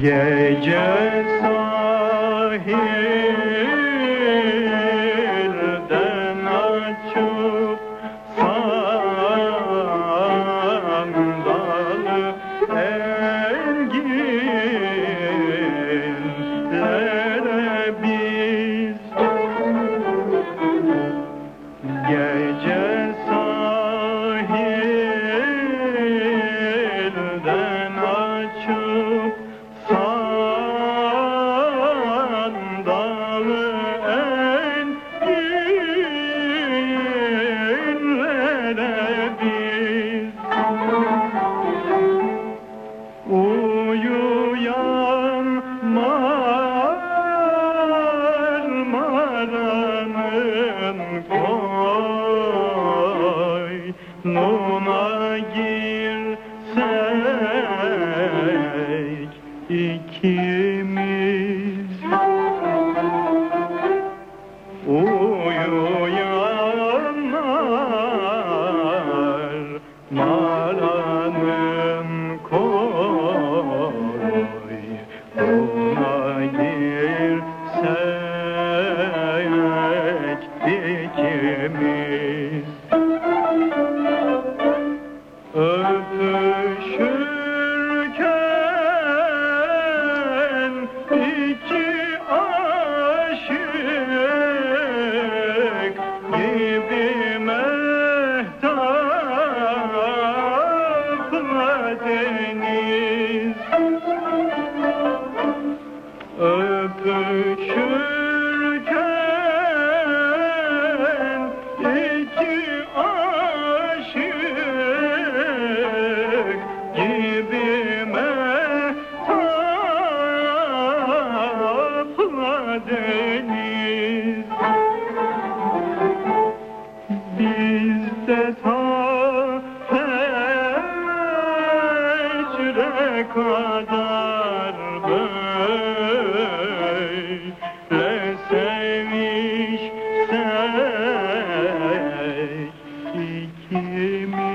gece sahil no. Deniz Öpüşürken iki aşık gibi mehtapla deniz. Biz de kadar böyle sevişsek ikimiz